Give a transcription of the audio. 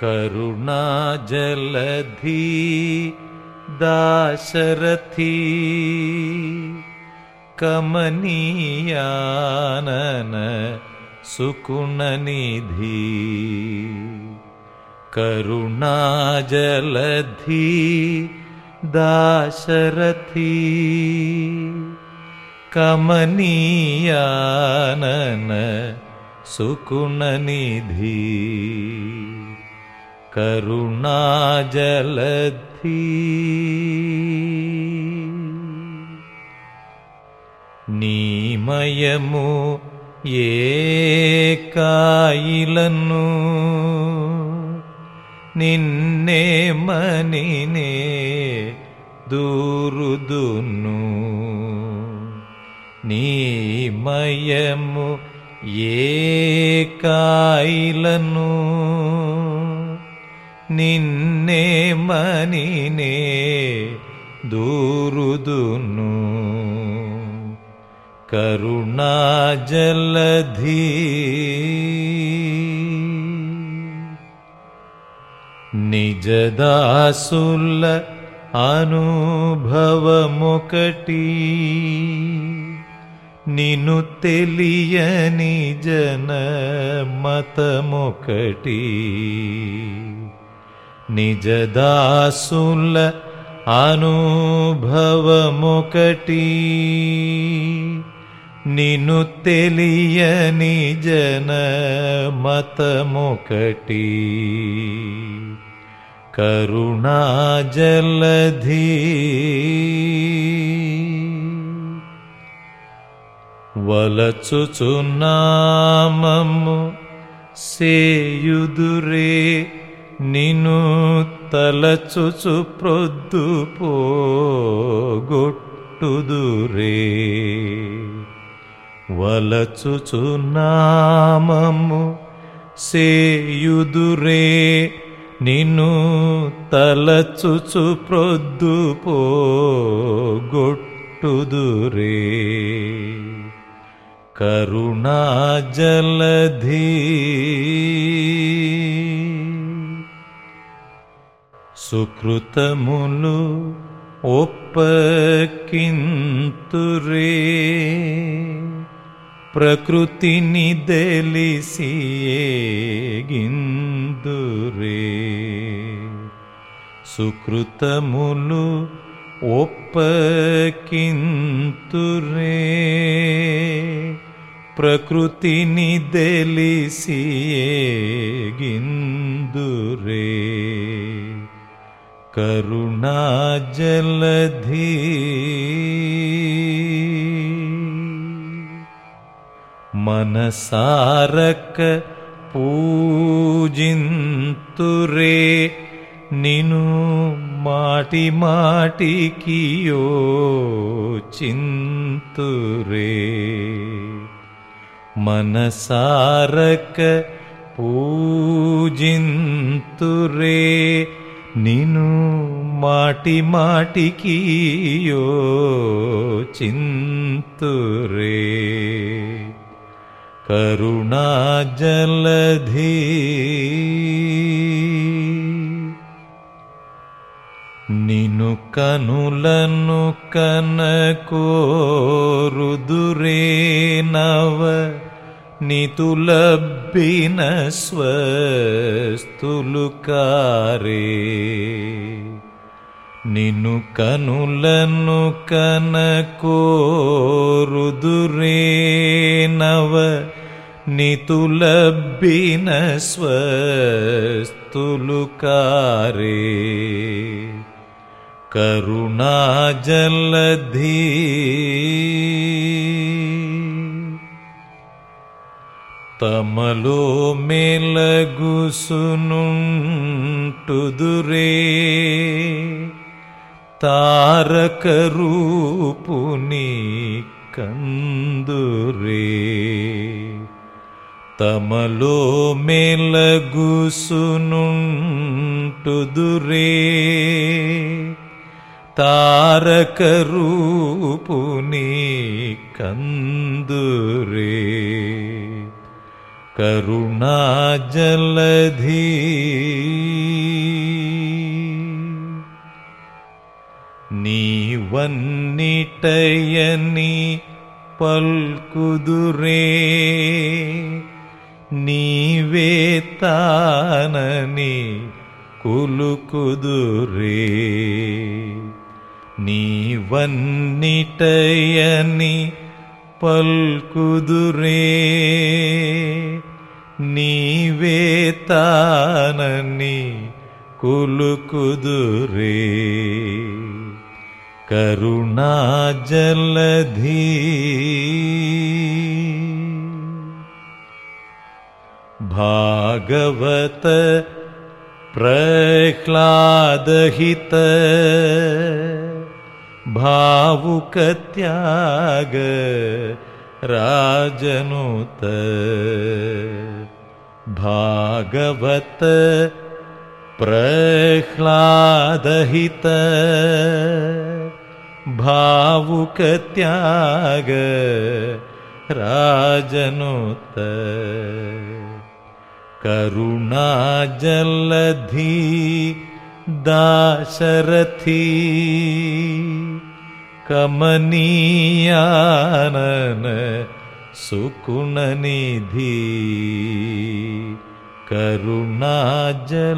करुणाजलधी दाशरथी कमनीयानन सुकुणनिधि करुणाजलधी दाशरथी कमनीयानन सुकुणनिधि करुणाजलधि नीमयमु ये कायिलनु निन्ने मनिने दुरुदुनुमयमु एकाैलनु నిన్నే మనినే దూరుదును కరుణాజలధీ నిజదాసుల అనుభవమొకటి నిను తెలియని జన మతమొకటి निजदासुल अनुभवमुकटी। निनुलीय निजनमतमुकटी करुणा जलधि वलचुचुना मेयुदुरे నిను తలచుచు ప్రొద్దు పోగొట్టుదురే. వలచుచు నామము సేయుదురే. నిను తలచుచు ప్రొద్దు పోగొట్టుదురే. కరుణాజలధీ సుకృతములు ఒప్పకింతురే. ప్రకృతిని దెలిసియేగిందురే సుకృతములు ఒప్పకింతురే. ప్రకృతిని దెలిసియేగిందురే करुणा जलधि मनसारक पूजिन्तु रे निनु माटि माटि कियो चिन्तु रे। मनसारक पूजिन्तु रे निनु माटि माटि किन्तु रे करुणा जलधिनु कनु लनु कनको కనులను కనకోరుదురే నవ నితులబ్బిన స్వస్తులు కారే కరుణాజలధీ తమలో మెలగుసునుంటుదురే తారక రూపుని కందురే తమలో మెలగుసునుంటుదురే తారక రూపుని కందురే करुणाजलधि। नीवन्निटयनि पल्कुदुरे निवेताननि कुलुकुदुरे। नीवन्निटयनि पल्कुदुरे। పల్కుదురే నీవే తానని కులుకుదురే కరుణాజలధీ भागवत प्रह्लादहित भावुकत्याग राजनुत भागवत प्रह्लादहित भावुकत्याग राजनुत करुणाजलधी दाशरथी कमनीयानन सुकुणनिधि करुणाजलधी